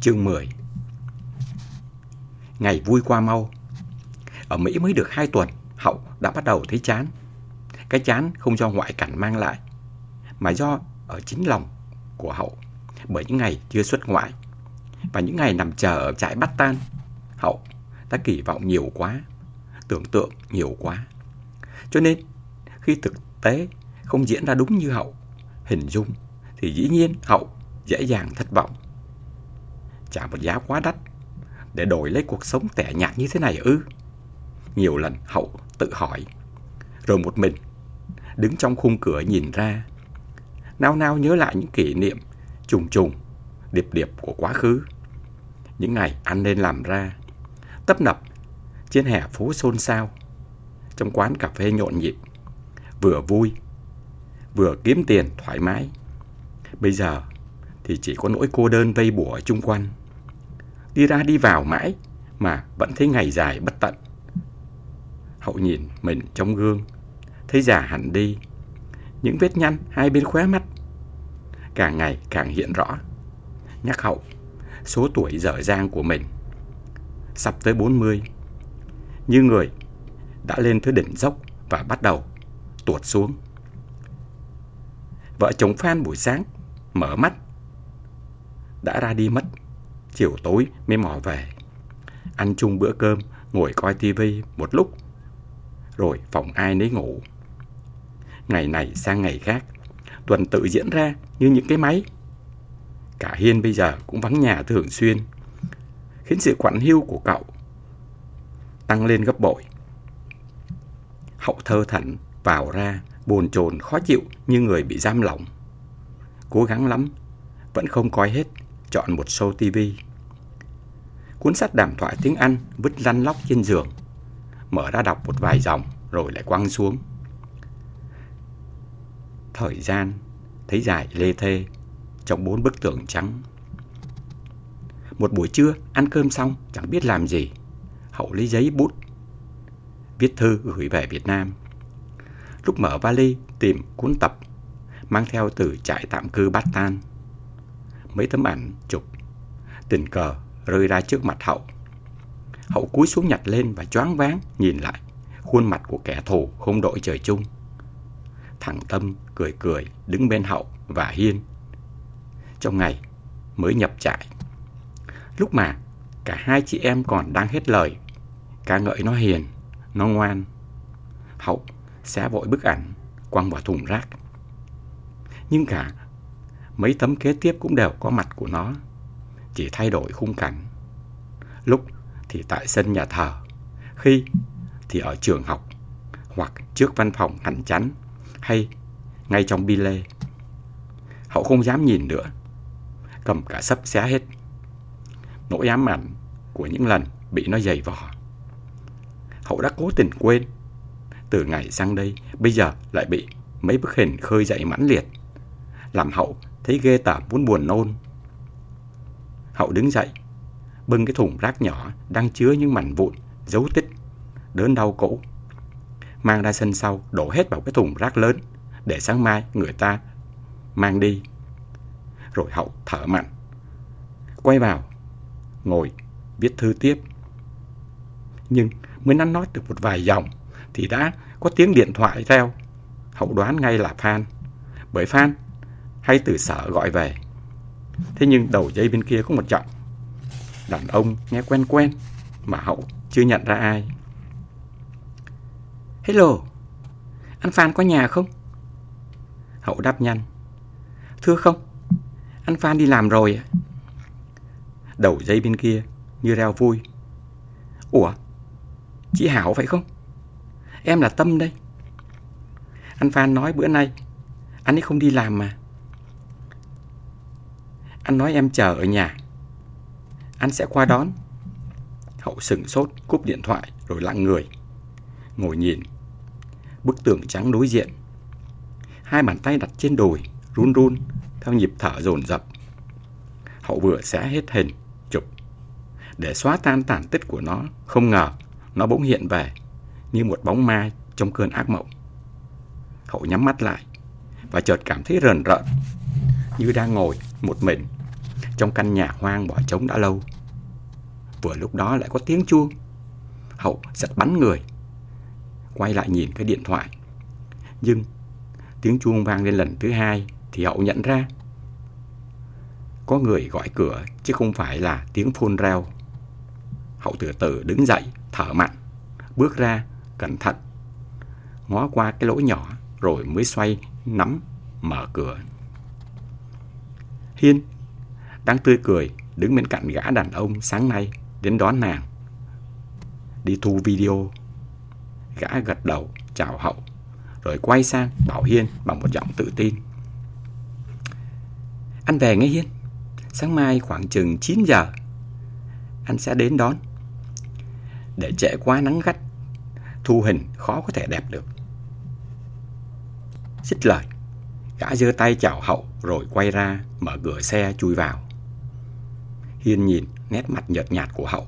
Chương 10 Ngày vui qua mau. Ở Mỹ mới được 2 tuần, Hậu đã bắt đầu thấy chán. Cái chán không do ngoại cảnh mang lại, Mà do ở chính lòng của Hậu, Bởi những ngày chưa xuất ngoại. Và những ngày nằm chờ ở trại bắt tan, Hậu đã kỳ vọng nhiều quá, Tưởng tượng nhiều quá. Cho nên, khi thực tế không diễn ra đúng như Hậu hình dung, Thì dĩ nhiên Hậu dễ dàng thất vọng trả một giá quá đắt để đổi lấy cuộc sống tẻ nhạt như thế này ư? Nhiều lần Hậu tự hỏi, rồi một mình đứng trong khung cửa nhìn ra, nao nao nhớ lại những kỷ niệm trùng trùng, điệp điệp của quá khứ. Những ngày ăn nên làm ra, tấp nập trên hè phố xôn xao, trong quán cà phê nhộn nhịp, vừa vui, vừa kiếm tiền thoải mái. Bây giờ thì chỉ có nỗi cô đơn vây bủa chung quanh đi ra đi vào mãi mà vẫn thấy ngày dài bất tận. Hậu nhìn mình trong gương, thấy già hẳn đi, những vết nhăn hai bên khóe mắt càng ngày càng hiện rõ. Nhắc hậu, số tuổi dở dang của mình sắp tới 40, như người đã lên tới đỉnh dốc và bắt đầu tuột xuống. Vợ chồng Phan buổi sáng mở mắt đã ra đi mất chiều tối mới mò về. Ăn chung bữa cơm, ngồi coi tivi một lúc, rồi phòng ai nấy ngủ. Ngày này sang ngày khác, tuần tự diễn ra như những cái máy. Cả Hiên bây giờ cũng vắng nhà thường xuyên, khiến sự quản hiu của cậu tăng lên gấp bội. Hậu thơ thẩn vào ra, bồn chồn khó chịu như người bị giam lỏng. Cố gắng lắm, vẫn không coi hết chọn một show TV. Cuốn sách đàm thoại tiếng Anh vứt lăn lóc trên giường, mở ra đọc một vài dòng rồi lại quăng xuống. Thời gian thấy dài lê thê trong bốn bức tường trắng. Một buổi trưa ăn cơm xong chẳng biết làm gì, Hậu lấy giấy bút viết thư gửi về Việt Nam. Lúc mở vali tìm cuốn tập mang theo từ trại tạm cư Bát Tan mấy tấm ảnh chụp. Tình cờ rơi ra trước mặt hậu. Hậu cúi xuống nhặt lên và choáng váng nhìn lại. Khuôn mặt của kẻ thù không đội trời chung. Thằng tâm cười cười đứng bên hậu và hiên. Trong ngày mới nhập trại. Lúc mà cả hai chị em còn đang hết lời, ca ngợi nó hiền, nó ngoan. Hậu xé vội bức ảnh quăng vào thùng rác. Nhưng cả mấy tấm kế tiếp cũng đều có mặt của nó, chỉ thay đổi khung cảnh. Lúc thì tại sân nhà thờ, khi thì ở trường học, hoặc trước văn phòng hẳn chắn, hay ngay trong bi lê. Hậu không dám nhìn nữa, cầm cả sấp xé hết. Nỗi ám ảnh của những lần bị nó dày vò. Hậu đã cố tình quên. Từ ngày sang đây, bây giờ lại bị mấy bức hình khơi dậy mãnh liệt. Làm Hậu thấy ghê tởm muốn buồn nôn. Hậu đứng dậy, bưng cái thùng rác nhỏ đang chứa những mảnh vụn, dấu tích, đớn đau cũ. Mang ra sân sau, đổ hết vào cái thùng rác lớn, để sáng mai người ta mang đi. Rồi Hậu thở mạnh, quay vào, ngồi, viết thư tiếp. Nhưng mới nắn nói được một vài dòng, thì đã có tiếng điện thoại theo. Hậu đoán ngay là Phan. Bởi Phan hay từ sở gọi về. Thế nhưng đầu dây bên kia có một giọng. Đàn ông nghe quen quen mà Hậu chưa nhận ra ai. Hello, anh Phan có nhà không? Hậu đáp nhanh. Thưa không, anh Phan đi làm rồi. Đầu dây bên kia như reo vui. Ủa, chị Hảo phải không? Em là Tâm đây. Anh Phan nói bữa nay anh ấy không đi làm mà. Anh nói em chờ ở nhà. Anh sẽ qua đón. Hậu sừng sốt, cúp điện thoại rồi lặng người. Ngồi nhìn. Bức tường trắng đối diện. Hai bàn tay đặt trên đùi, run run, theo nhịp thở dồn dập. Hậu vừa sẽ hết hình, chụp. Để xóa tan tàn tích của nó, không ngờ nó bỗng hiện về như một bóng ma trong cơn ác mộng. Hậu nhắm mắt lại và chợt cảm thấy rờn rợn như đang ngồi một mình trong căn nhà hoang bỏ trống đã lâu. Vừa lúc đó lại có tiếng chuông. Hậu giật bắn người. Quay lại nhìn cái điện thoại. Nhưng tiếng chuông vang lên lần thứ hai thì Hậu nhận ra có người gọi cửa chứ không phải là tiếng phone reo. Hậu từ từ đứng dậy, thở mạnh, bước ra, cẩn thận, ngó qua cái lỗ nhỏ rồi mới xoay, nắm, mở cửa. Hiên đang tươi cười đứng bên cạnh gã đàn ông sáng nay đến đón nàng. Đi thu video. Gã gật đầu chào hậu rồi quay sang bảo Hiên bằng một giọng tự tin. Anh về nghe Hiên. Sáng mai khoảng chừng 9 giờ anh sẽ đến đón. Để trễ quá nắng gắt, thu hình khó có thể đẹp được. Xích lời, gã giơ tay chào hậu rồi quay ra mở cửa xe chui vào. Hiên nhìn nét mặt nhợt nhạt của hậu,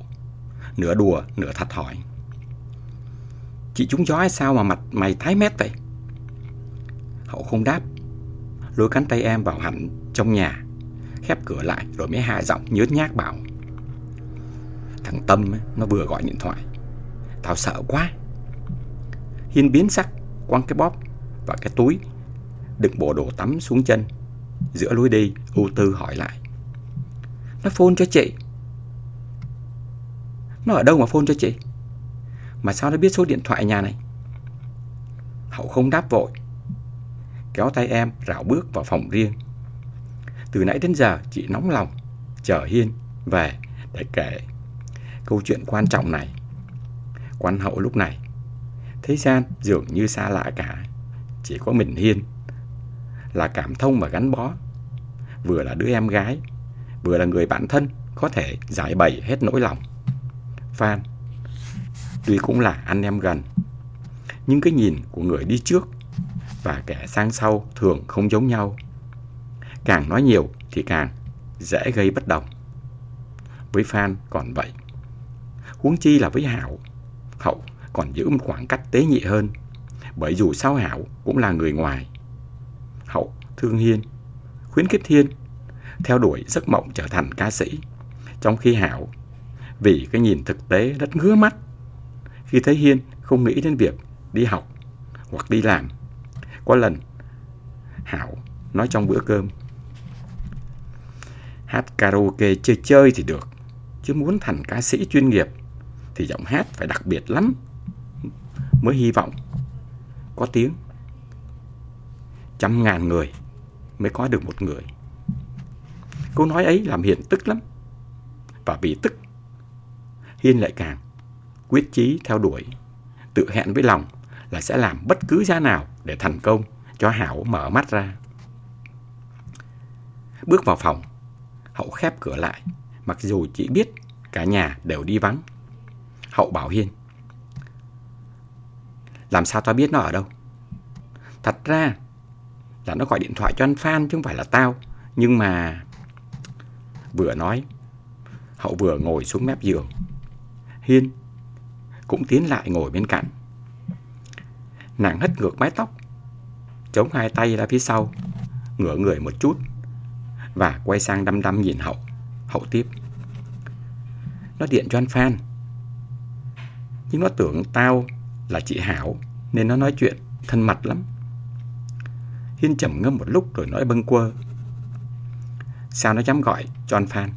nửa đùa nửa thật hỏi. Chị chúng gió hay sao mà mặt mày tái mét vậy? Hậu không đáp, lôi cánh tay em vào hẳn trong nhà, khép cửa lại rồi mới hạ giọng nhớt nhác bảo. Thằng Tâm nó vừa gọi điện thoại, tao sợ quá. Hiên biến sắc, quăng cái bóp và cái túi, đựng bộ đồ tắm xuống chân. Giữa lối đi, ưu tư hỏi lại. Nó phone cho chị. Nó ở đâu mà phone cho chị? Mà sao nó biết số điện thoại nhà này? Hậu không đáp vội. Kéo tay em rảo bước vào phòng riêng. Từ nãy đến giờ chị nóng lòng chờ Hiên về để kể câu chuyện quan trọng này. Quan hậu lúc này thế gian dường như xa lạ cả, chỉ có mình Hiên là cảm thông và gắn bó, vừa là đứa em gái, vừa là người bạn thân có thể giải bày hết nỗi lòng. Phan tuy cũng là anh em gần, nhưng cái nhìn của người đi trước và kẻ sang sau thường không giống nhau. Càng nói nhiều thì càng dễ gây bất đồng. Với Phan còn vậy. Huống chi là với Hảo, Hậu còn giữ một khoảng cách tế nhị hơn. Bởi dù sao Hảo cũng là người ngoài. Thương Hiên, khuyến khích Hiên theo đuổi giấc mộng trở thành ca sĩ. Trong khi Hảo vì cái nhìn thực tế rất ngứa mắt khi thấy Hiên không nghĩ đến việc đi học hoặc đi làm. Có lần Hảo nói trong bữa cơm Hát karaoke chơi chơi thì được Chứ muốn thành ca sĩ chuyên nghiệp Thì giọng hát phải đặc biệt lắm Mới hy vọng Có tiếng Trăm ngàn người Mới có được một người Câu nói ấy làm Hiền tức lắm Và vì tức Hiên lại càng quyết chí theo đuổi Tự hẹn với lòng là sẽ làm bất cứ giá nào để thành công cho Hảo mở mắt ra. Bước vào phòng, Hậu khép cửa lại, mặc dù chỉ biết cả nhà đều đi vắng. Hậu bảo Hiên. Làm sao tao biết nó ở đâu? Thật ra là nó gọi điện thoại cho anh Phan chứ không phải là tao. Nhưng mà... Vừa nói, Hậu vừa ngồi xuống mép giường. Hiên cũng tiến lại ngồi bên cạnh. Nàng hất ngược mái tóc, chống hai tay ra phía sau, ngửa người một chút và quay sang đăm đăm nhìn Hậu. Hậu tiếp. Nó điện cho anh Phan. Nhưng nó tưởng tao là chị Hảo nên nó nói chuyện thân mật lắm. Hiên trầm ngâm một lúc rồi nói bâng quơ. Sao nó dám gọi cho anh Phan?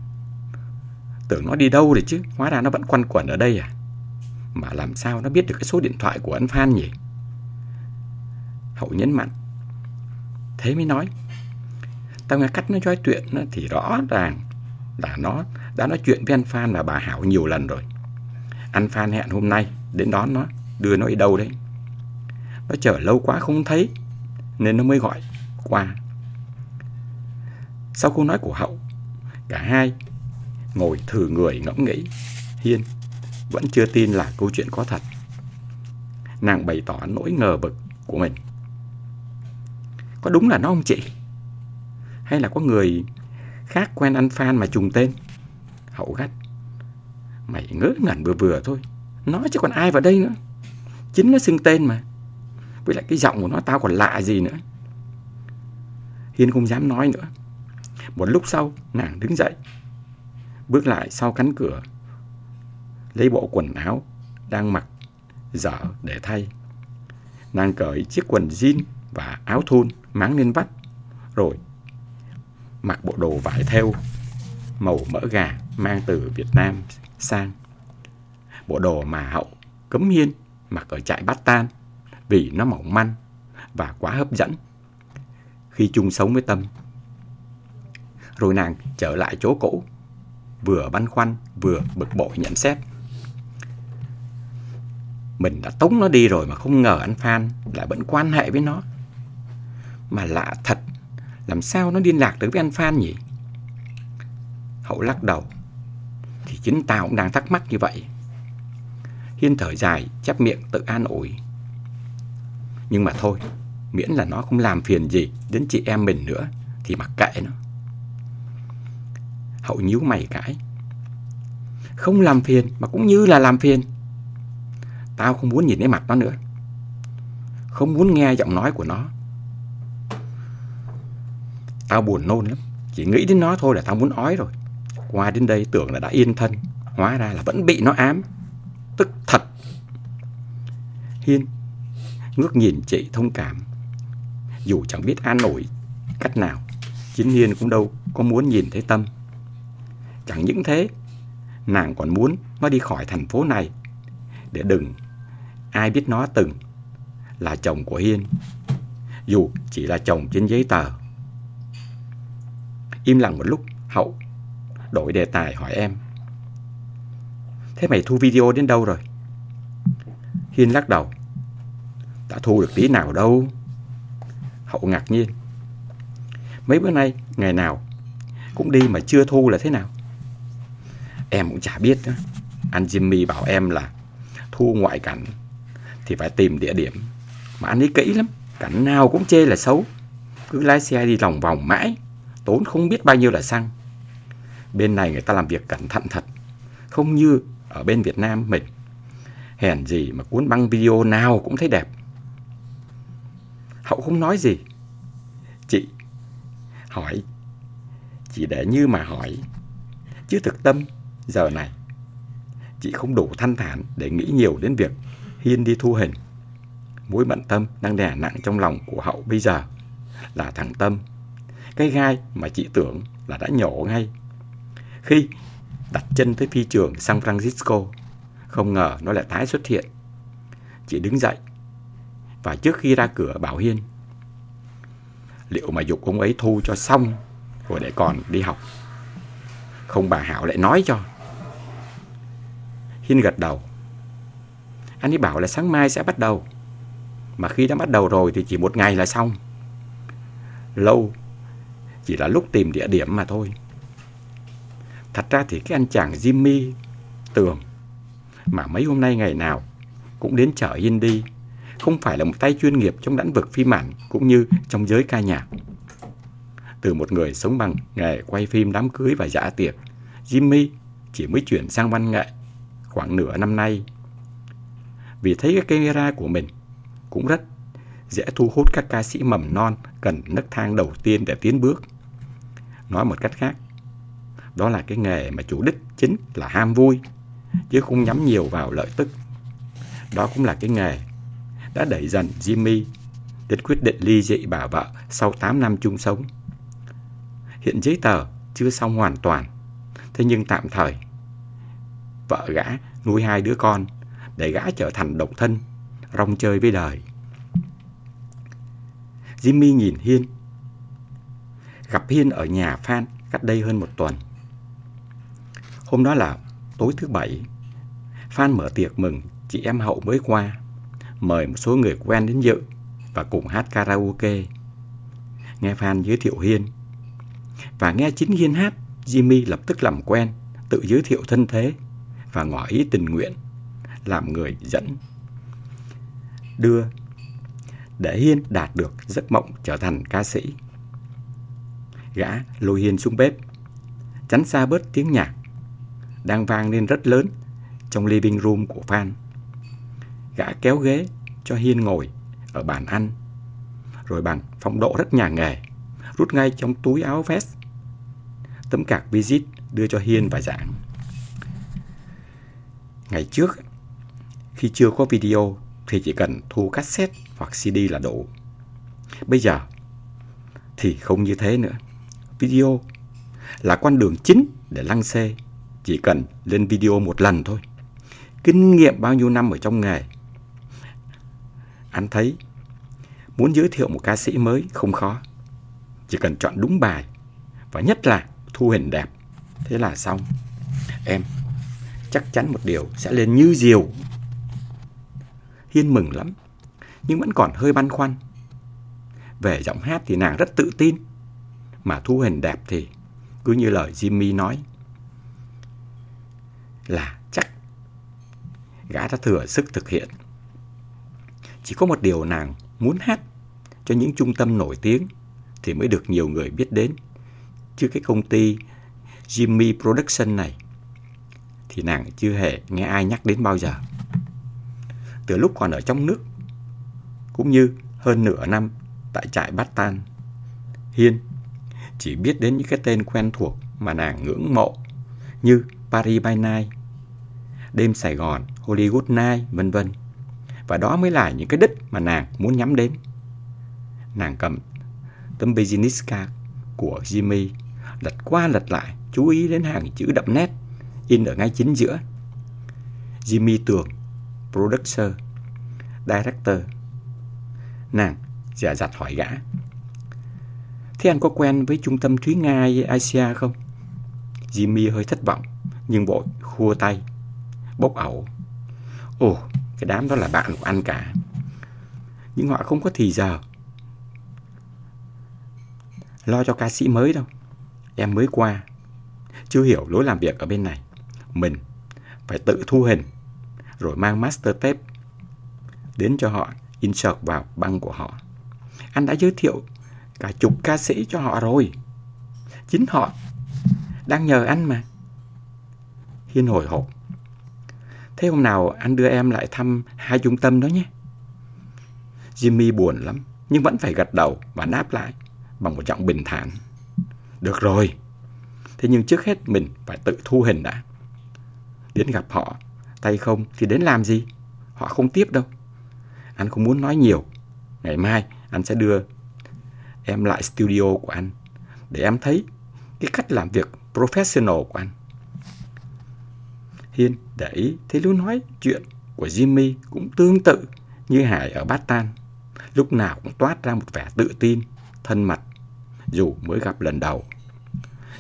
Tưởng nó đi đâu rồi chứ, hóa ra nó vẫn quanh quẩn ở đây à? Mà làm sao nó biết được cái số điện thoại của anh Phan nhỉ? Hậu nhấn mạnh. Thế mới nói, Tao nghe cách nó nói chuyện thì rõ ràng là nó đã nói chuyện với anh Phan và bà Hảo nhiều lần rồi. Anh Phan hẹn hôm nay đến đón nó, đưa nó đi đâu đấy. Nó chờ lâu quá không thấy, nên nó mới gọi qua. Sau câu nói của Hậu, cả hai ngồi thử người ngẫm nghĩ. Hiên vẫn chưa tin là câu chuyện có thật. Nàng bày tỏ nỗi ngờ vực của mình. Có đúng là nó không chị? Hay là có người khác quen anh Phan mà trùng tên? Hậu gắt. Mày ngớ ngẩn vừa vừa thôi. Nó chứ còn ai vào đây nữa. Chính nó xưng tên mà. Với lại cái giọng của nó tao còn lạ gì nữa. Hiên không dám nói nữa. Một lúc sau, nàng đứng dậy, bước lại sau cánh cửa, lấy bộ quần áo đang mặc dở để thay. Nàng cởi chiếc quần jean và áo thun máng lên vắt, rồi mặc bộ đồ vải theo màu mỡ gà mang từ Việt Nam sang. Bộ đồ mà hậu cấm hiên mặc ở trại Bát Tan vì nó mỏng manh và quá hấp dẫn khi chung sống với Tâm. Rồi nàng trở lại chỗ cũ, vừa băn khoăn vừa bực bội nhận xét. Mình đã tống nó đi rồi mà không ngờ anh Phan lại vẫn quan hệ với nó. Mà lạ thật, làm sao nó liên lạc được với anh Phan nhỉ? Hậu lắc đầu. Thì chính tao cũng đang thắc mắc như vậy. Hiên thở dài, chắp miệng tự an ủi. Nhưng mà thôi, miễn là nó không làm phiền gì đến chị em mình nữa, thì mặc kệ nó. Hậu nhíu mày cãi. Không làm phiền mà cũng như là làm phiền. Tao không muốn nhìn thấy mặt nó nữa. Không muốn nghe giọng nói của nó. Tao buồn nôn lắm. Chỉ nghĩ đến nó thôi là tao muốn ói rồi. Qua đến đây tưởng là đã yên thân. Hóa ra là vẫn bị nó ám. Tức thật. Hiên ngước nhìn chị thông cảm. Dù chẳng biết an nổi cách nào. Chính Hiên cũng đâu có muốn nhìn thấy Tâm. Chẳng những thế, nàng còn muốn nó đi khỏi thành phố này để đừng ai biết nó từng là chồng của Hiên, dù chỉ là chồng trên giấy tờ. Im lặng một lúc, Hậu đổi đề tài hỏi em. Thế mày thu video đến đâu rồi? Hiên lắc đầu. Đã thu được tí nào đâu. Hậu ngạc nhiên. Mấy bữa nay, ngày nào cũng đi mà chưa thu là thế nào? Em cũng chả biết đó. Anh Jimmy bảo em là thu ngoại cảnh thì phải tìm địa điểm mà anh ấy kỹ lắm. Cảnh nào cũng chê là xấu. Cứ lái xe đi lòng vòng mãi, tốn không biết bao nhiêu là xăng. Bên này người ta làm việc cẩn thận thật, không như ở bên Việt Nam mình. Hèn gì mà cuốn băng video nào cũng thấy đẹp. Hậu không nói gì. Chị hỏi, chỉ để như mà hỏi, chứ thực tâm giờ này chị không đủ thanh thản để nghĩ nhiều đến việc Hiên đi thu hình. Mối bận tâm đang đè nặng trong lòng của Hậu bây giờ là thằng Tâm. Cái gai mà chị tưởng là đã nhổ ngay. Khi đặt chân tới phi trường San Francisco, không ngờ nó lại tái xuất hiện. Chị đứng dậy và trước khi ra cửa bảo Hiên liệu mà dục ông ấy thu cho xong rồi để còn đi học. Không bà Hảo lại nói cho. Hiên gật đầu. Anh ấy bảo là sáng mai sẽ bắt đầu. Mà khi đã bắt đầu rồi thì chỉ một ngày là xong. Lâu, chỉ là lúc tìm địa điểm mà thôi. Thật ra thì cái anh chàng Jimmy Tường mà mấy hôm nay ngày nào cũng đến chở Hiên đi không phải là một tay chuyên nghiệp trong lĩnh vực phim ảnh cũng như trong giới ca nhạc. Từ một người sống bằng nghề quay phim đám cưới và dạ tiệc, Jimmy chỉ mới chuyển sang văn nghệ khoảng nửa năm nay. Vì thấy cái camera của mình cũng rất dễ thu hút các ca sĩ mầm non cần nấc thang đầu tiên để tiến bước. Nói một cách khác, đó là cái nghề mà chủ đích chính là ham vui, chứ không nhắm nhiều vào lợi tức. Đó cũng là cái nghề đã đẩy dần Jimmy đến quyết định ly dị bà vợ sau 8 năm chung sống. Hiện giấy tờ chưa xong hoàn toàn, thế nhưng tạm thời vợ gã nuôi hai đứa con để gã trở thành độc thân, rong chơi với đời. Jimmy nhìn Hiên. Gặp Hiên ở nhà Phan cách đây hơn một tuần. Hôm đó là tối thứ bảy. Phan mở tiệc mừng chị em Hậu mới qua. Mời một số người quen đến dự và cùng hát karaoke. Nghe Phan giới thiệu Hiên. Và nghe chính Hiên hát, Jimmy lập tức làm quen, tự giới thiệu thân thế và ngỏ ý tình nguyện làm người dẫn đưa để Hiên đạt được giấc mộng trở thành ca sĩ. Gã lôi Hiên xuống bếp, tránh xa bớt tiếng nhạc đang vang lên rất lớn trong living room của Phan. Gã kéo ghế cho Hiên ngồi ở bàn ăn, rồi bằng phong độ rất nhà nghề, rút ngay trong túi áo vest tấm cạc visit đưa cho Hiên và Giảng. Ngày trước, khi chưa có video thì chỉ cần thu cassette hoặc CD là đủ. Bây giờ thì không như thế nữa. Video là con đường chính để lăng xê. Chỉ cần lên video một lần thôi. Kinh nghiệm bao nhiêu năm ở trong nghề. Anh thấy muốn giới thiệu một ca sĩ mới không khó. Chỉ cần chọn đúng bài và nhất là thu hình đẹp. Thế là xong. Em chắc chắn một điều sẽ lên như diều. Hiên mừng lắm, nhưng vẫn còn hơi băn khoăn. Về giọng hát thì nàng rất tự tin, mà thu hình đẹp thì cứ như lời Jimmy nói. Là chắc gã đã thừa sức thực hiện. Chỉ có một điều nàng muốn hát cho những trung tâm nổi tiếng thì mới được nhiều người biết đến. Chứ cái công ty Jimmy Production này thì nàng chưa hề nghe ai nhắc đến bao giờ. Từ lúc còn ở trong nước, cũng như hơn nửa năm tại trại Bát Tan, Hiên chỉ biết đến những cái tên quen thuộc mà nàng ngưỡng mộ như Paris by Night, đêm Sài Gòn, Hollywood Night, vân vân. Và đó mới là những cái đích mà nàng muốn nhắm đến. Nàng cầm tấm business card của Jimmy, lật qua lật lại, chú ý đến hàng chữ đậm nét in ở ngay chính giữa. Jimmy Tường, producer, director. Nàng giả dặt hỏi gã. Thế anh có quen với trung tâm Thúy Nga Asia không? Jimmy hơi thất vọng, nhưng vội khua tay, bốc ẩu. Ồ, cái đám đó là bạn của anh cả. Nhưng họ không có thì giờ. Lo cho ca sĩ mới đâu. Em mới qua. Chưa hiểu lối làm việc ở bên này mình phải tự thu hình, rồi mang master tape đến cho họ, insert vào băng của họ. Anh đã giới thiệu cả chục ca sĩ cho họ rồi. Chính họ đang nhờ anh mà. Hiên hồi hộp. Thế hôm nào anh đưa em lại thăm hai trung tâm đó nhé. Jimmy buồn lắm, nhưng vẫn phải gật đầu và đáp lại bằng một giọng bình thản. Được rồi. Thế nhưng trước hết mình phải tự thu hình đã đến gặp họ tay không thì đến làm gì? Họ không tiếp đâu. Anh không muốn nói nhiều. Ngày mai anh sẽ đưa em lại studio của anh để em thấy cái cách làm việc professional của anh. Hiên để ý thấy Lưu nói chuyện của Jimmy cũng tương tự như Hải ở Bát Tan. Lúc nào cũng toát ra một vẻ tự tin, thân mật, dù mới gặp lần đầu.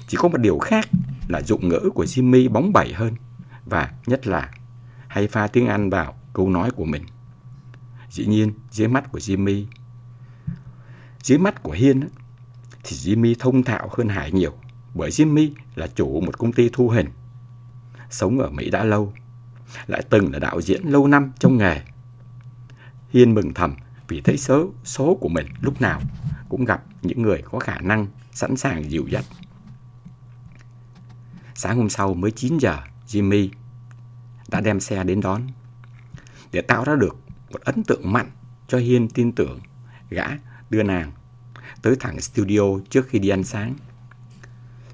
Chỉ có một điều khác là dụng ngữ của Jimmy bóng bẩy hơn và nhất là hay pha tiếng Anh vào câu nói của mình. Dĩ nhiên, dưới mắt của Jimmy, dưới mắt của Hiên thì Jimmy thông thạo hơn Hải nhiều bởi Jimmy là chủ một công ty thu hình. Sống ở Mỹ đã lâu, lại từng là đạo diễn lâu năm trong nghề. Hiên mừng thầm vì thấy số, số của mình lúc nào cũng gặp những người có khả năng sẵn sàng dìu dắt. Sáng hôm sau mới 9 giờ, Jimmy đã đem xe đến đón. Để tạo ra được một ấn tượng mạnh cho Hiên tin tưởng, gã đưa nàng tới thẳng studio trước khi đi ăn sáng.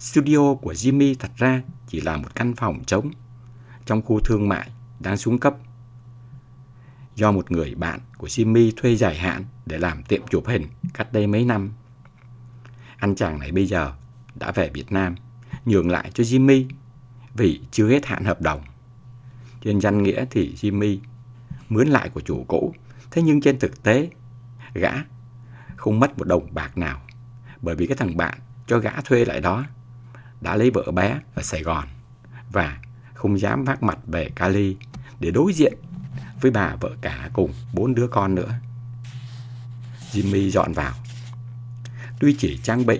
Studio của Jimmy thật ra chỉ là một căn phòng trống trong khu thương mại đang xuống cấp. Do một người bạn của Jimmy thuê dài hạn để làm tiệm chụp hình cách đây mấy năm. Anh chàng này bây giờ đã về Việt Nam nhường lại cho Jimmy vì chưa hết hạn hợp đồng. Trên danh nghĩa thì Jimmy mướn lại của chủ cũ. Thế nhưng trên thực tế, gã không mất một đồng bạc nào. Bởi vì cái thằng bạn cho gã thuê lại đó đã lấy vợ bé ở Sài Gòn và không dám vác mặt về Cali để đối diện với bà vợ cả cùng bốn đứa con nữa. Jimmy dọn vào. Tuy chỉ trang bị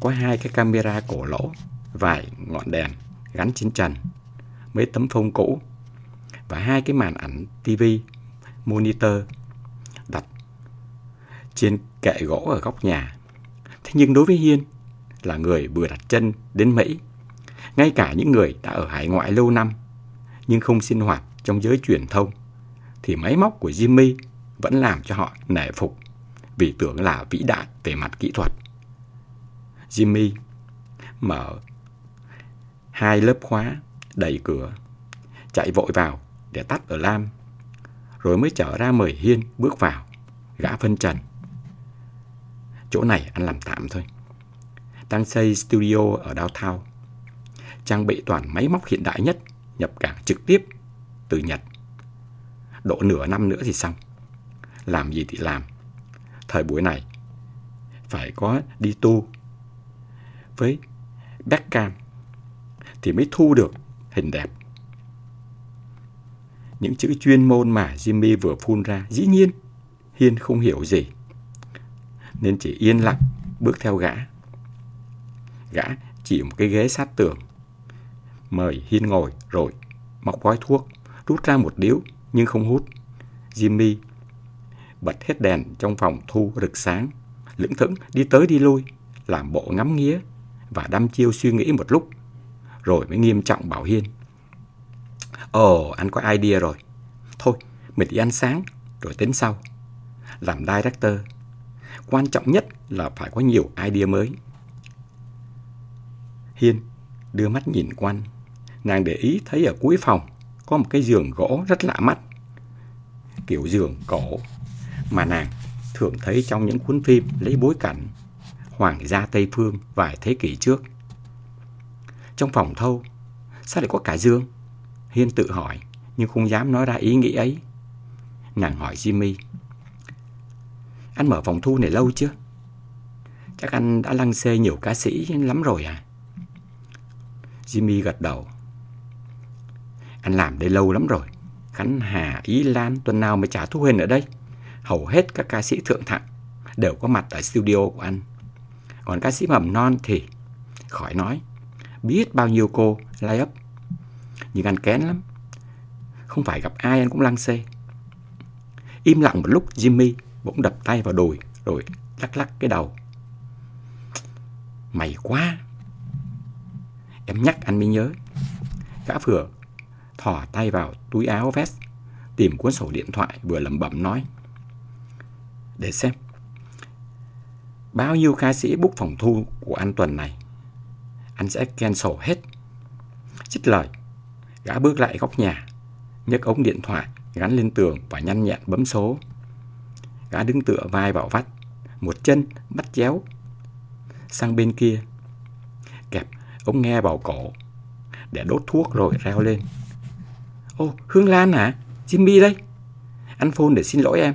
có hai cái camera cổ lỗ, vài ngọn đèn gắn trên trần, mấy tấm phông cũ và hai cái màn ảnh TV monitor đặt trên kệ gỗ ở góc nhà. Thế nhưng đối với Hiên là người vừa đặt chân đến Mỹ, ngay cả những người đã ở hải ngoại lâu năm nhưng không sinh hoạt trong giới truyền thông thì máy móc của Jimmy vẫn làm cho họ nể phục vì tưởng là vĩ đại về mặt kỹ thuật. Jimmy mở hai lớp khóa, đẩy cửa, chạy vội vào để tắt ở Lam, rồi mới trở ra mời Hiên bước vào, gã phân trần. Chỗ này anh làm tạm thôi. Đang xây studio ở downtown. Trang bị toàn máy móc hiện đại nhất, nhập cảng trực tiếp từ Nhật. Độ nửa năm nữa thì xong. Làm gì thì làm. Thời buổi này phải có đi tu với backcam thì mới thu được hình đẹp. Những chữ chuyên môn mà Jimmy vừa phun ra dĩ nhiên Hiên không hiểu gì. Nên chỉ yên lặng bước theo gã. Gã chỉ một cái ghế sát tường. Mời Hiên ngồi rồi móc gói thuốc, rút ra một điếu nhưng không hút. Jimmy bật hết đèn trong phòng thu rực sáng, lững thững đi tới đi lui, làm bộ ngắm nghía và đăm chiêu suy nghĩ một lúc, rồi mới nghiêm trọng bảo Hiên. Ồ, anh có idea rồi. Thôi, mình đi ăn sáng, rồi tính sau. Làm director, quan trọng nhất là phải có nhiều idea mới. Hiên đưa mắt nhìn quanh. Nàng để ý thấy ở cuối phòng có một cái giường gỗ rất lạ mắt. Kiểu giường cổ mà nàng thường thấy trong những cuốn phim lấy bối cảnh Hoàng gia Tây Phương vài thế kỷ trước. Trong phòng thâu, sao lại có cả giường? Hiên tự hỏi, nhưng không dám nói ra ý nghĩ ấy. Nàng hỏi Jimmy. Anh mở phòng thu này lâu chưa? Chắc anh đã lăng xê nhiều ca sĩ lắm rồi à? Jimmy gật đầu. Anh làm đây lâu lắm rồi. Khánh Hà, Ý Lan tuần nào mới trả thu hình ở đây. Hầu hết các ca sĩ thượng thặng đều có mặt ở studio của anh. Còn ca sĩ mầm non thì khỏi nói. Biết bao nhiêu cô lay up. Nhưng anh kén lắm. Không phải gặp ai anh cũng lăng xê. Im lặng một lúc Jimmy bỗng đập tay vào đùi rồi lắc lắc cái đầu. Mày quá! Em nhắc anh mới nhớ. Gã vừa thò tay vào túi áo vest, tìm cuốn sổ điện thoại vừa lẩm bẩm nói. Để xem. Bao nhiêu ca sĩ book phòng thu của anh tuần này? Anh sẽ cancel hết. Chích lời, gã bước lại góc nhà, nhấc ống điện thoại gắn lên tường và nhanh nhẹn bấm số. Gã đứng tựa vai vào vách, một chân bắt chéo sang bên kia, kẹp ông nghe vào cổ để đốt thuốc rồi reo lên. Ô, Hương Lan hả? Jimmy đây. Anh phone để xin lỗi em.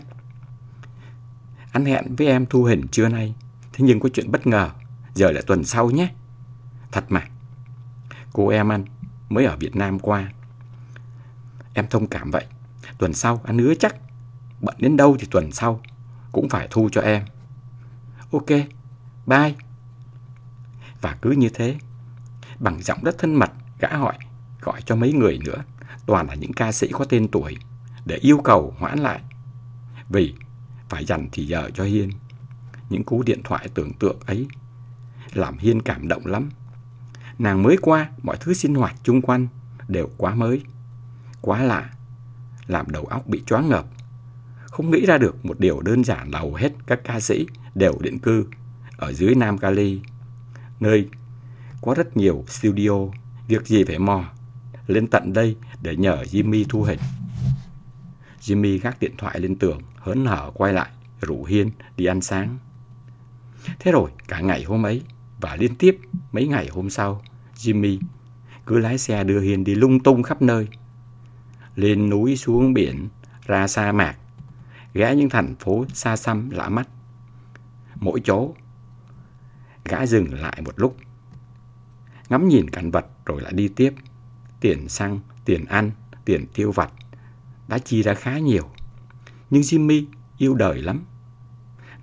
Anh hẹn với em thu hình trưa nay. Thế nhưng có chuyện bất ngờ. Giờ là tuần sau nhé. Thật mà. Cô em anh mới ở Việt Nam qua. Em thông cảm vậy. Tuần sau anh hứa chắc. Bận đến đâu thì tuần sau cũng phải thu cho em. Ok, bye. Và cứ như thế, bằng giọng rất thân mật, gã hỏi, gọi cho mấy người nữa, toàn là những ca sĩ có tên tuổi, để yêu cầu hoãn lại. Vì phải dành thì giờ cho Hiên. Những cú điện thoại tưởng tượng ấy làm Hiên cảm động lắm. Nàng mới qua, mọi thứ sinh hoạt chung quanh đều quá mới, quá lạ, làm đầu óc bị choáng ngợp. Không nghĩ ra được một điều đơn giản là hầu hết các ca sĩ đều định cư ở dưới Nam Cali, nơi có rất nhiều studio, việc gì phải mò lên tận đây để nhờ Jimmy thu hình. Jimmy gác điện thoại lên tường, hớn hở quay lại, rủ Hiên đi ăn sáng. Thế rồi, cả ngày hôm ấy và liên tiếp mấy ngày hôm sau, Jimmy cứ lái xe đưa Hiên đi lung tung khắp nơi. Lên núi xuống biển, ra sa mạc, ghé những thành phố xa xăm lạ mắt. Mỗi chỗ, gã dừng lại một lúc, ngắm nhìn cảnh vật rồi lại đi tiếp. Tiền xăng, tiền ăn, tiền tiêu vặt đã chi ra khá nhiều. Nhưng Jimmy yêu đời lắm.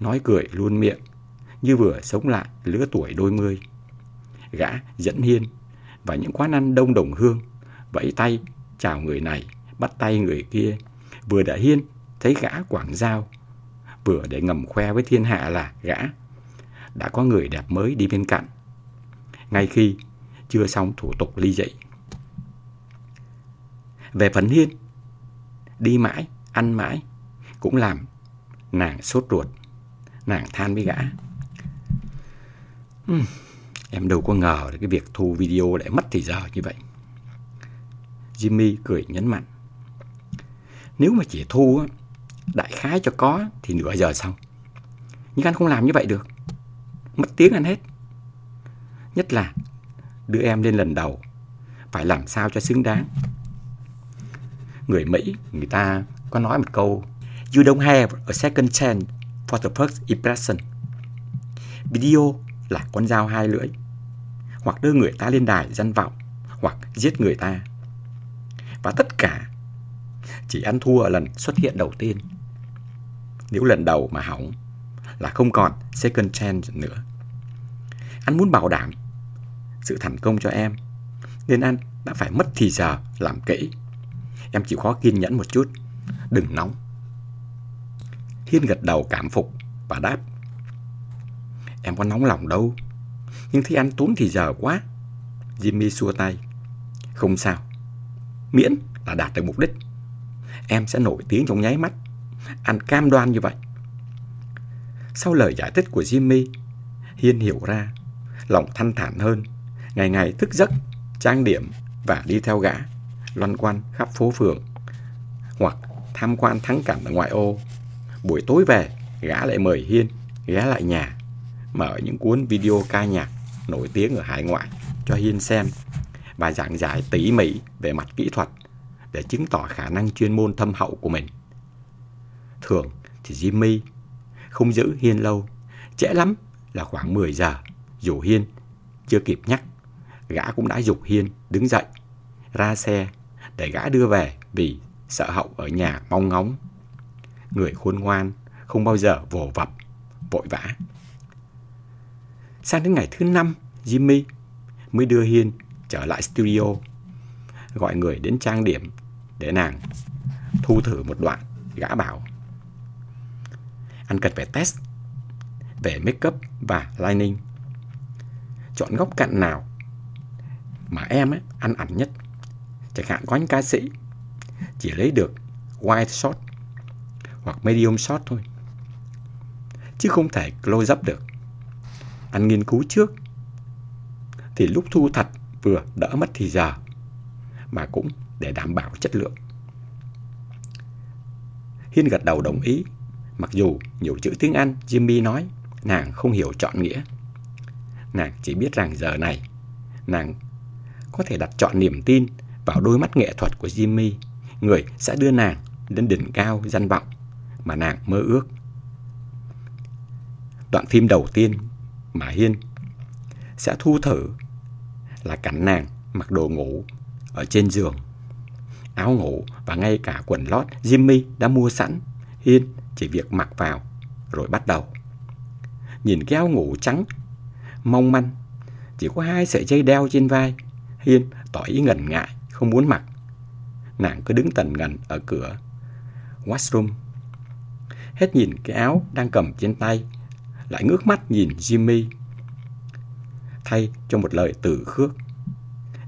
Nói cười luôn miệng, như vừa sống lại lứa tuổi đôi mươi. Gã dẫn hiên và những quán ăn đông đồng hương, vẫy tay chào người này, bắt tay người kia. Vừa đã hiên thấy gã quảng giao, vừa để ngầm khoe với thiên hạ là gã đã có người đẹp mới đi bên cạnh. Ngay khi chưa xong thủ tục ly dị. Về phần Hiên, đi mãi, ăn mãi, cũng làm nàng sốt ruột. Nàng than với gã. Uhm, Em đâu có ngờ cái việc thu video lại mất thì giờ như vậy. Jimmy cười nhấn mạnh. Nếu mà chỉ thu đại khái cho có thì nửa giờ xong. Nhưng anh không làm như vậy được. Mất tiếng anh hết. Nhất là đưa em lên lần đầu. Phải làm sao cho xứng đáng. Người Mỹ, người ta có nói một câu You don't have a second chance for the first impression. Video là con dao hai lưỡi. Hoặc đưa người ta lên đài danh vọng, hoặc giết người ta. Và tất cả chỉ ăn thua ở lần xuất hiện đầu tiên. Nếu lần đầu mà hỏng là không còn second chance nữa. Anh muốn bảo đảm sự thành công cho em, nên anh đã phải mất thì giờ làm kỹ. Em chịu khó kiên nhẫn một chút, đừng nóng. Hiên gật đầu cảm phục và đáp. Em có nóng lòng đâu, nhưng thấy anh tốn thì giờ quá. Jimmy xua tay. Không sao, miễn là đạt được mục đích. Em sẽ nổi tiếng trong nháy mắt. Anh cam đoan như vậy. Sau lời giải thích của Jimmy, Hiên hiểu ra, lòng thanh thản hơn, ngày ngày thức giấc, trang điểm và đi theo gã, loanh quanh khắp phố phường, hoặc tham quan thắng cảnh ở ngoại ô. Buổi tối về, gã lại mời Hiên ghé lại nhà, mở những cuốn video ca nhạc nổi tiếng ở hải ngoại cho Hiên xem và giảng giải tỉ mỉ về mặt kỹ thuật để chứng tỏ khả năng chuyên môn thâm hậu của mình. Thường thì Jimmy không giữ Hiên lâu, trễ lắm là khoảng 10 giờ, dù Hiên chưa kịp nhắc, gã cũng đã dục Hiên đứng dậy, ra xe để gã đưa về vì sợ hậu ở nhà mong ngóng. Người khôn ngoan không bao giờ vồ vập, vội vã. Sang đến ngày thứ năm, Jimmy mới đưa Hiên trở lại studio, gọi người đến trang điểm để nàng thu thử một đoạn. Gã bảo, anh cần phải test về make up và lining. Chọn góc cạnh nào mà em ấy, ăn ảnh nhất. Chẳng hạn có những ca sĩ chỉ lấy được wide shot hoặc medium shot thôi. Chứ không thể close up được. Anh nghiên cứu trước thì lúc thu thật vừa đỡ mất thì giờ mà cũng để đảm bảo chất lượng. Hiên gật đầu đồng ý, mặc dù nhiều chữ tiếng Anh Jimmy nói nàng không hiểu chọn nghĩa. Nàng chỉ biết rằng giờ này nàng có thể đặt chọn niềm tin vào đôi mắt nghệ thuật của Jimmy, người sẽ đưa nàng đến đỉnh cao danh vọng mà nàng mơ ước. Đoạn phim đầu tiên mà Hiên sẽ thu thử là cảnh nàng mặc đồ ngủ ở trên giường. Áo ngủ và ngay cả quần lót Jimmy đã mua sẵn. Hiên chỉ việc mặc vào rồi bắt đầu. Nhìn cái áo ngủ trắng, mong manh, chỉ có hai sợi dây đeo trên vai. Hiên tỏ ý ngần ngại, không muốn mặc. Nàng cứ đứng tần ngần ở cửa washroom. Hết nhìn cái áo đang cầm trên tay, lại ngước mắt nhìn Jimmy. Thay cho một lời từ khước,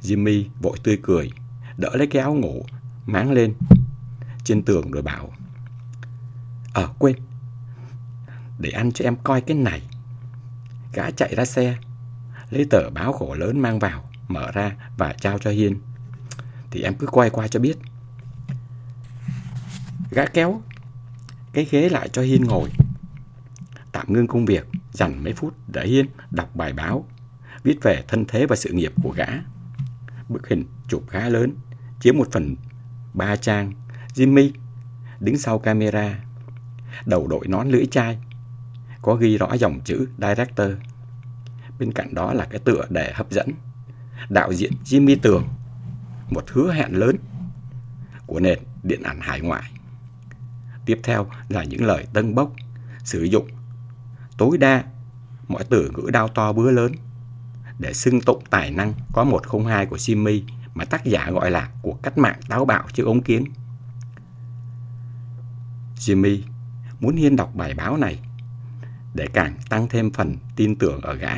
Jimmy vội tươi cười, đỡ lấy cái áo ngủ, máng lên trên tường rồi bảo. Ờ quên, để ăn cho em coi cái này. Gã chạy ra xe, lấy tờ báo khổ lớn mang vào, mở ra và trao cho Hiên. Thì em cứ quay qua cho biết. Gã kéo cái ghế lại cho Hiên ngồi. Tạm ngưng công việc, dành mấy phút để Hiên đọc bài báo, viết về thân thế và sự nghiệp của gã. Bức hình chụp khá lớn, chiếm một phần ba trang. Jimmy đứng sau camera, đầu đội nón lưỡi chai, có ghi rõ dòng chữ Director. Bên cạnh đó là cái tựa đề hấp dẫn. Đạo diễn Jimmy Tường, một hứa hẹn lớn của nền điện ảnh hải ngoại. Tiếp theo là những lời tân bốc, sử dụng tối đa mọi từ ngữ đao to bứa lớn để xưng tụng tài năng có 102 của Jimmy mà tác giả gọi là cuộc cách mạng táo bạo chữ ống kiến. Jimmy muốn Hiên đọc bài báo này để càng tăng thêm phần tin tưởng ở gã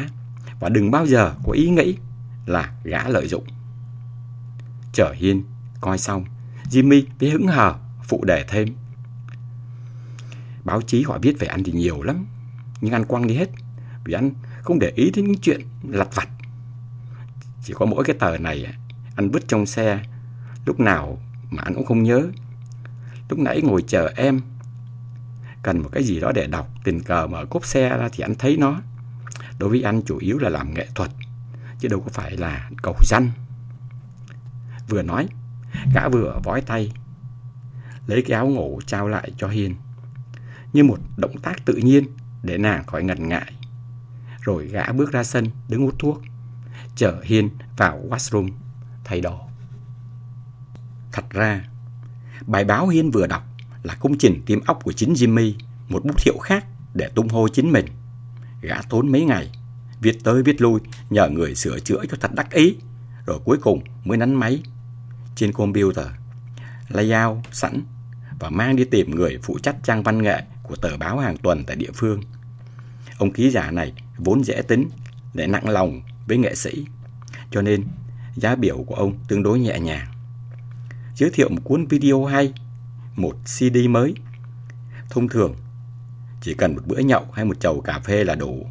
và đừng bao giờ có ý nghĩ là gã lợi dụng. Chờ Hiên coi xong, Jimmy với hứng hờ phụ đề thêm. Báo chí họ viết về anh thì nhiều lắm, nhưng anh quăng đi hết vì anh không để ý đến những chuyện lặt vặt. Chỉ có mỗi cái tờ này anh vứt trong xe, lúc nào mà anh cũng không nhớ. Lúc nãy ngồi chờ em, cần một cái gì đó để đọc, tình cờ mở cốp xe ra thì anh thấy nó. Đối với anh chủ yếu là làm nghệ thuật, chứ đâu có phải là cầu danh. Vừa nói, gã vừa vói tay, lấy cái áo ngủ trao lại cho Hiên. Như một động tác tự nhiên để nàng khỏi ngần ngại. Rồi gã bước ra sân đứng hút thuốc, chở Hiên vào washroom thay đồ. Thật ra, bài báo Hiên vừa đọc là công trình tiêm óc của chính Jimmy, một bút hiệu khác để tung hô chính mình. Gã tốn mấy ngày, viết tới viết lui, nhờ người sửa chữa cho thật đắc ý, rồi cuối cùng mới nắn máy trên computer, layout sẵn và mang đi tìm người phụ trách trang văn nghệ của tờ báo hàng tuần tại địa phương. Ông ký giả này vốn dễ tính, lại nặng lòng với nghệ sĩ, cho nên giá biểu của ông tương đối nhẹ nhàng. Giới thiệu một cuốn video hay, một CD mới. Thông thường, chỉ cần một bữa nhậu hay một chầu cà phê là đủ.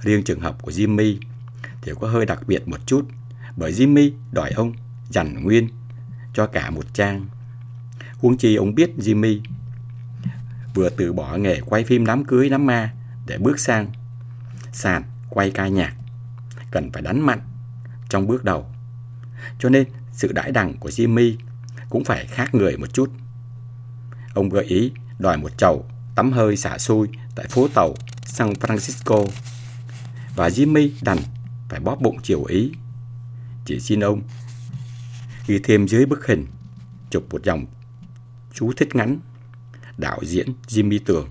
Riêng trường hợp của Jimmy thì có hơi đặc biệt một chút, bởi Jimmy đòi ông dành nguyên cho cả một trang. Huống chi ông biết Jimmy vừa từ bỏ nghề quay phim đám cưới đám ma để bước sang sàn quay ca nhạc cần phải đánh mạnh trong bước đầu. Cho nên sự đãi đẳng của Jimmy cũng phải khác người một chút. Ông gợi ý đòi một chầu tắm hơi xả xui tại phố tàu San Francisco và Jimmy đành phải bóp bụng chiều ý. Chỉ xin ông ghi thêm dưới bức hình chụp một dòng chú thích ngắn, đạo diễn Jimmy Tường,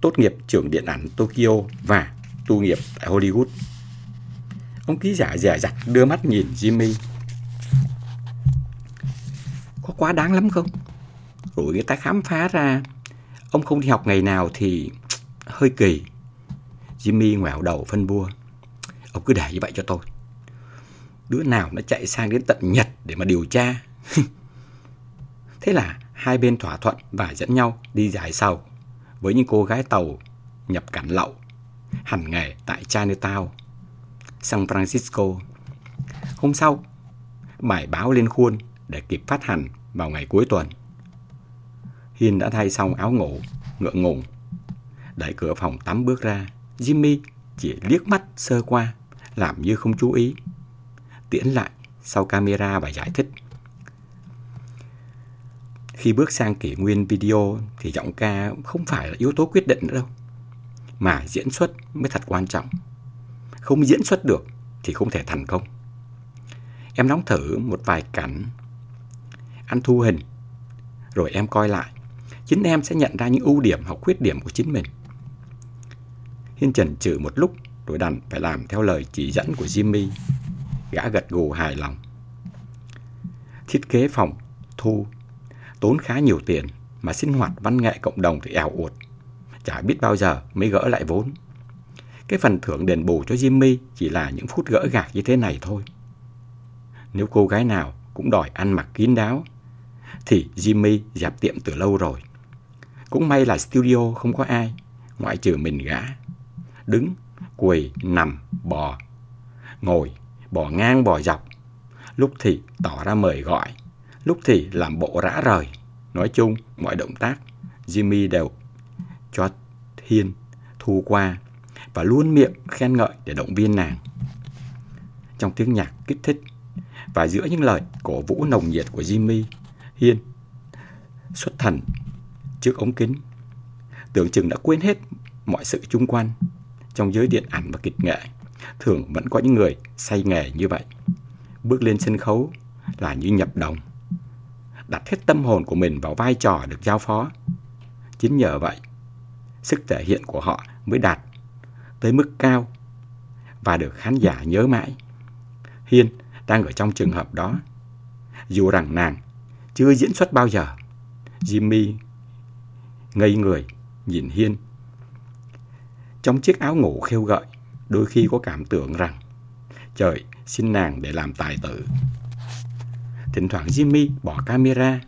tốt nghiệp trường điện ảnh Tokyo và tu nghiệp tại Hollywood. Ông ký giả dè dặt đưa mắt nhìn Jimmy. Có quá đáng lắm không? Rồi người ta khám phá ra, ông không đi học ngày nào thì hơi kỳ. Jimmy ngoảo đầu phân bua. Ông cứ để như vậy cho tôi. Đứa nào nó chạy sang đến tận Nhật để mà điều tra. Thế là hai bên thỏa thuận và dẫn nhau đi giải sầu với những cô gái tàu nhập cảnh lậu hành nghề tại Chinatown, San Francisco. Hôm sau, bài báo lên khuôn để kịp phát hành vào ngày cuối tuần. Hiên đã thay xong áo ngủ, ngượng ngùng. Đẩy cửa phòng tắm bước ra, Jimmy chỉ liếc mắt sơ qua, làm như không chú ý. Tiễn lại sau camera và giải thích. Khi bước sang kỷ nguyên video thì giọng ca không phải là yếu tố quyết định nữa đâu. Mà diễn xuất mới thật quan trọng. Không diễn xuất được thì không thể thành công. Em đóng thử một vài cảnh. Anh thu hình. Rồi em coi lại. Chính em sẽ nhận ra những ưu điểm hoặc khuyết điểm của chính mình. Hiên trần chừ một lúc rồi đành phải làm theo lời chỉ dẫn của Jimmy. Gã gật gù hài lòng. Thiết kế phòng, thu tốn khá nhiều tiền mà sinh hoạt văn nghệ cộng đồng thì ảo uột. Chả biết bao giờ mới gỡ lại vốn. Cái phần thưởng đền bù cho Jimmy chỉ là những phút gỡ gạc như thế này thôi. Nếu cô gái nào cũng đòi ăn mặc kín đáo, thì Jimmy dẹp tiệm từ lâu rồi. Cũng may là studio không có ai, ngoại trừ mình gã. Đứng, quỳ, nằm, bò, ngồi, bò ngang bò dọc. Lúc thì tỏ ra mời gọi, lúc thì làm bộ rã rời. Nói chung, mọi động tác, Jimmy đều cho Hiên thu qua và luôn miệng khen ngợi để động viên nàng. Trong tiếng nhạc kích thích và giữa những lời cổ vũ nồng nhiệt của Jimmy, Hiên xuất thần trước ống kính. Tưởng chừng đã quên hết mọi sự chung quanh trong giới điện ảnh và kịch nghệ. Thường vẫn có những người say nghề như vậy. Bước lên sân khấu là như nhập đồng đặt hết tâm hồn của mình vào vai trò được giao phó. Chính nhờ vậy, sức thể hiện của họ mới đạt tới mức cao và được khán giả nhớ mãi. Hiên đang ở trong trường hợp đó. Dù rằng nàng chưa diễn xuất bao giờ, Jimmy ngây người nhìn Hiên. Trong chiếc áo ngủ khêu gợi, đôi khi có cảm tưởng rằng trời xin nàng để làm tài tử. Thỉnh thoảng Jimmy bỏ camera,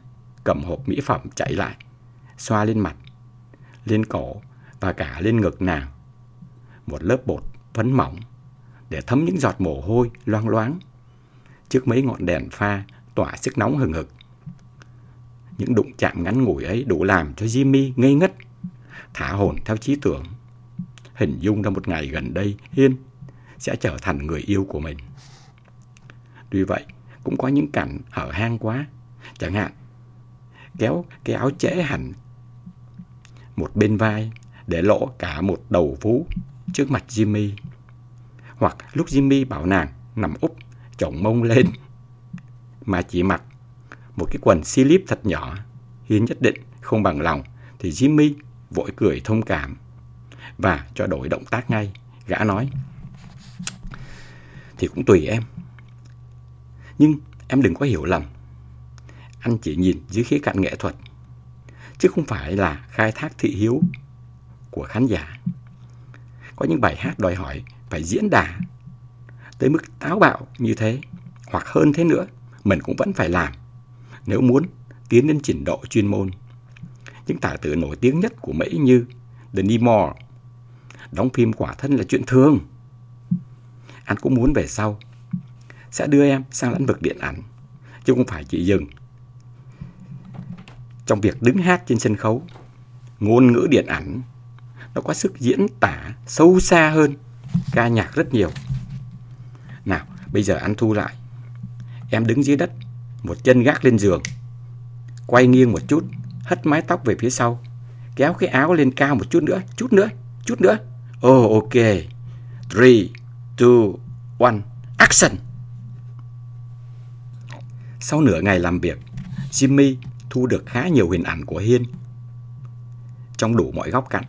cầm hộp mỹ phẩm chạy lại, xoa lên mặt, lên cổ và cả lên ngực nàng. một lớp bột phấn mỏng để thấm những giọt mồ hôi loang loáng trước mấy ngọn đèn pha tỏa sức nóng hừng hực. Những đụng chạm ngắn ngủi ấy đủ làm cho Jimmy ngây ngất, thả hồn theo trí tưởng. Hình dung ra một ngày gần đây Hiên sẽ trở thành người yêu của mình. Tuy vậy, cũng có những cảnh hở hang quá. Chẳng hạn, kéo cái áo trễ hẳn một bên vai để lộ cả một đầu vú trước mặt Jimmy. Hoặc lúc Jimmy bảo nàng nằm úp chồng mông lên mà chỉ mặc một cái quần slip thật nhỏ Hiên nhất định không bằng lòng thì Jimmy vội cười thông cảm và cho đổi động tác ngay. Gã nói, thì cũng tùy em. Nhưng em đừng có hiểu lầm. Anh chỉ nhìn dưới khía cạnh nghệ thuật, chứ không phải là khai thác thị hiếu của khán giả. Có những bài hát đòi hỏi phải diễn đà tới mức táo bạo như thế, hoặc hơn thế nữa, mình cũng vẫn phải làm nếu muốn tiến đến trình độ chuyên môn. Những tài tử nổi tiếng nhất của Mỹ như The Moore đóng phim quả thân là chuyện thường. Anh cũng muốn về sau sẽ đưa em sang lĩnh vực điện ảnh chứ không phải chỉ dừng trong việc đứng hát trên sân khấu. Ngôn ngữ điện ảnh nó có sức diễn tả sâu xa hơn ca nhạc rất nhiều. Nào, bây giờ anh thu lại. Em đứng dưới đất, một chân gác lên giường. Quay nghiêng một chút, hất mái tóc về phía sau. Kéo cái áo lên cao một chút nữa, chút nữa, chút nữa. Oh, ok. 3, 2, 1, action! Sau nửa ngày làm việc, Jimmy thu được khá nhiều hình ảnh của Hiên trong đủ mọi góc cạnh.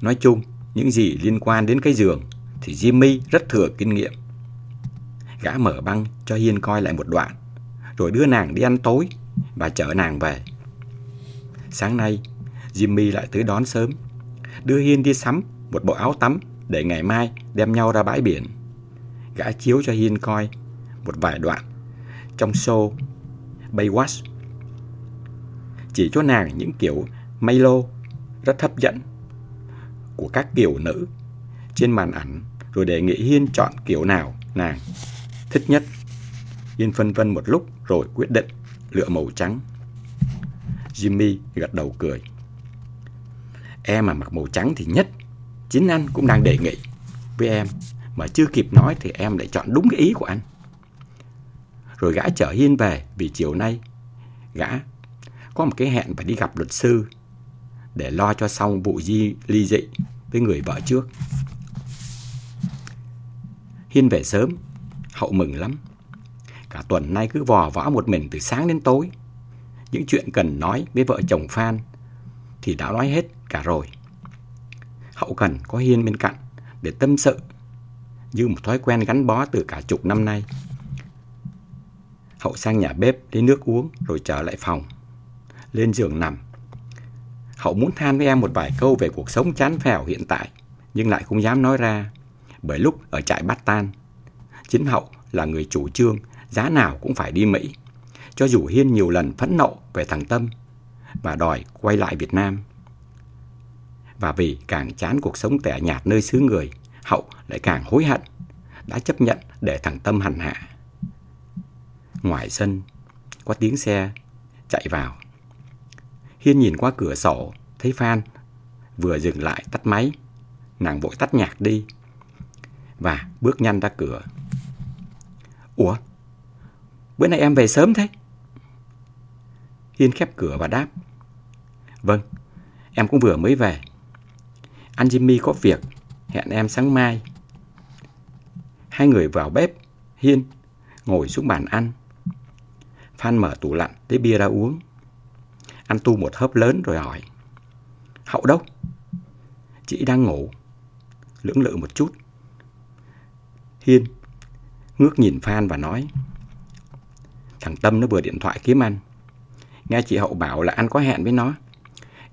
Nói chung, những gì liên quan đến cái giường thì Jimmy rất thừa kinh nghiệm. Gã mở băng cho Hiên coi lại một đoạn, rồi đưa nàng đi ăn tối và chở nàng về. Sáng nay, Jimmy lại tới đón sớm, đưa Hiên đi sắm một bộ áo tắm để ngày mai đem nhau ra bãi biển. Gã chiếu cho Hiên coi một vài đoạn trong show Baywatch chỉ cho nàng những kiểu Milo rất hấp dẫn của các kiểu nữ trên màn ảnh, rồi đề nghị Hiên chọn kiểu nào nàng thích nhất. Hiên phân vân một lúc rồi quyết định lựa màu trắng. Jimmy gật đầu cười. Em mà mặc màu trắng thì nhất. Chính anh cũng đang đề nghị với em. Mà chưa kịp nói thì em lại chọn đúng cái ý của anh. Rồi gã chở Hiên về vì chiều nay gã có một cái hẹn phải đi gặp luật sư để lo cho xong vụ di ly dị với người vợ trước. Hiên về sớm, hậu mừng lắm. Cả tuần nay cứ vò võ một mình từ sáng đến tối. Những chuyện cần nói với vợ chồng Phan thì đã nói hết cả rồi. Hậu cần có Hiên bên cạnh để tâm sự như một thói quen gắn bó từ cả chục năm nay. Hậu sang nhà bếp lấy nước uống rồi trở lại phòng lên giường nằm. Hậu muốn than với em một vài câu về cuộc sống chán phèo hiện tại, nhưng lại không dám nói ra, bởi lúc ở trại bắt tan. Chính Hậu là người chủ trương, giá nào cũng phải đi Mỹ, cho dù Hiên nhiều lần phẫn nộ về thằng Tâm và đòi quay lại Việt Nam. Và vì càng chán cuộc sống tẻ nhạt nơi xứ người, Hậu lại càng hối hận, đã chấp nhận để thằng Tâm hành hạ. Ngoài sân, có tiếng xe chạy vào. Hiên nhìn qua cửa sổ, thấy Phan vừa dừng lại tắt máy. Nàng vội tắt nhạc đi và bước nhanh ra cửa. Ủa? Bữa nay em về sớm thế? Hiên khép cửa và đáp. Vâng, em cũng vừa mới về. Anh Jimmy có việc, hẹn em sáng mai. Hai người vào bếp, Hiên ngồi xuống bàn ăn. Phan mở tủ lạnh lấy bia ra uống. Anh tu một hớp lớn rồi hỏi. Hậu đâu? Chị đang ngủ. Lưỡng lự một chút. Hiên ngước nhìn Phan và nói. Thằng Tâm nó vừa điện thoại kiếm anh. Nghe chị Hậu bảo là anh có hẹn với nó.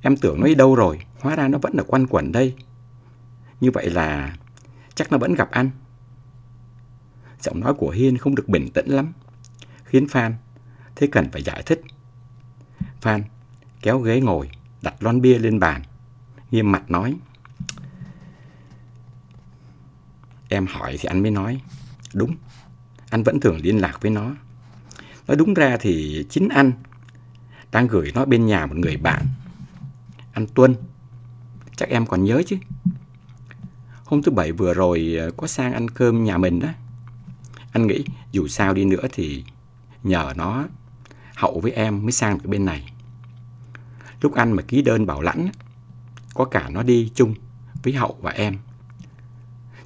Em tưởng nó đi đâu rồi, hóa ra nó vẫn ở quanh quẩn đây. Như vậy là chắc nó vẫn gặp anh. Giọng nói của Hiên không được bình tĩnh lắm, khiến Phan thấy cần phải giải thích. Phan kéo ghế ngồi, đặt lon bia lên bàn, nghiêm mặt nói. Em hỏi thì anh mới nói, đúng, anh vẫn thường liên lạc với nó. Nói đúng ra thì chính anh đang gửi nó bên nhà một người bạn. Anh Tuân, chắc em còn nhớ chứ. Hôm thứ bảy vừa rồi ờ, có sang ăn cơm nhà mình đó. Anh nghĩ dù sao đi nữa thì nhờ nó, Hậu với em mới sang được bên này. Lúc anh mà ký đơn bảo lãnh, có cả nó đi chung với Hậu và em.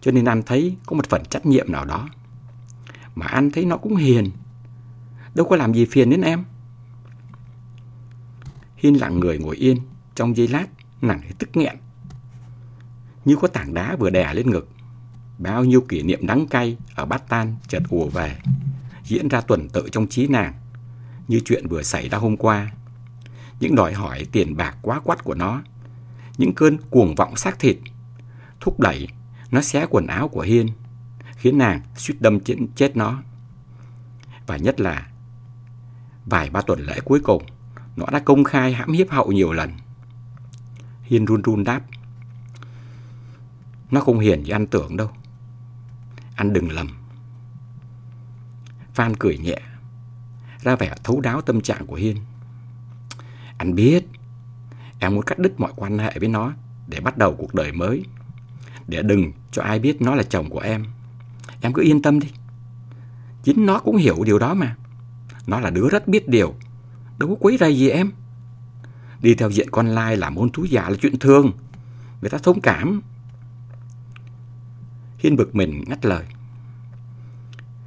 Cho nên anh thấy có một phần trách nhiệm nào đó. Mà anh thấy nó cũng hiền. Đâu có làm gì phiền đến em. Hiên lặng người ngồi yên trong giây lát nặng tức nghẹn. Như có tảng đá vừa đè lên ngực. Bao nhiêu kỷ niệm đắng cay ở bát tan chợt ùa về. Diễn ra tuần tự trong trí nàng. Như chuyện vừa xảy ra hôm qua. Những đòi hỏi tiền bạc quá quắt của nó. Những cơn cuồng vọng xác thịt. Thúc đẩy nó xé quần áo của Hiên. Khiến nàng suýt đâm chết, chết nó. Và nhất là vài ba tuần lễ cuối cùng nó đã công khai hãm hiếp hậu nhiều lần. Hiên run run đáp. Nó không hiền như anh tưởng đâu. Anh đừng lầm. Phan cười nhẹ, ra vẻ thấu đáo tâm trạng của Hiên. Anh biết, em muốn cắt đứt mọi quan hệ với nó để bắt đầu cuộc đời mới. Để đừng cho ai biết nó là chồng của em. Em cứ yên tâm đi. Chính nó cũng hiểu điều đó mà. Nó là đứa rất biết điều. Đâu có quấy rầy gì em. Đi theo diện con lai làm môn thú giả là chuyện thường. Người ta thông cảm. Hiên bực mình ngắt lời.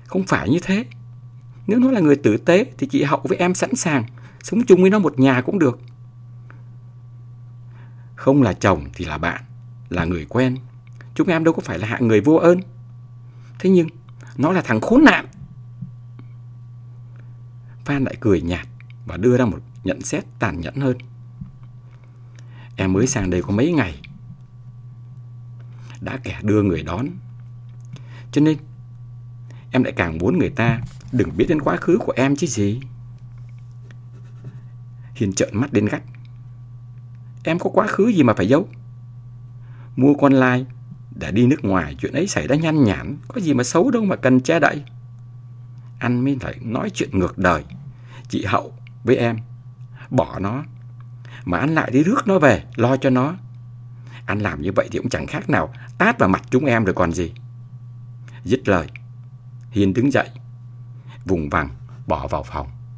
Không phải như thế. Nếu nó là người tử tế thì chị Hậu với em sẵn sàng sống chung với nó một nhà cũng được. Không là chồng thì là bạn, là người quen. Chúng em đâu có phải là hạng người vô ơn. Thế nhưng, nó là thằng khốn nạn. Phan lại cười nhạt và đưa ra một nhận xét tàn nhẫn hơn. Em mới sang đây có mấy ngày. Đã kẻ đưa người đón. Cho nên, em lại càng muốn người ta đừng biết đến quá khứ của em chứ gì. Hiền trợn mắt đến gắt. Em có quá khứ gì mà phải giấu? Mua con lai đã đi nước ngoài chuyện ấy xảy ra nhanh nhản, có gì mà xấu đâu mà cần che đậy. Anh mới lại nói chuyện ngược đời. Chị Hậu với em bỏ nó mà anh lại đi rước nó về lo cho nó. Anh làm như vậy thì cũng chẳng khác nào tát vào mặt chúng em rồi còn gì. Dứt lời, Hiền đứng dậy, vùng vằng bỏ vào phòng.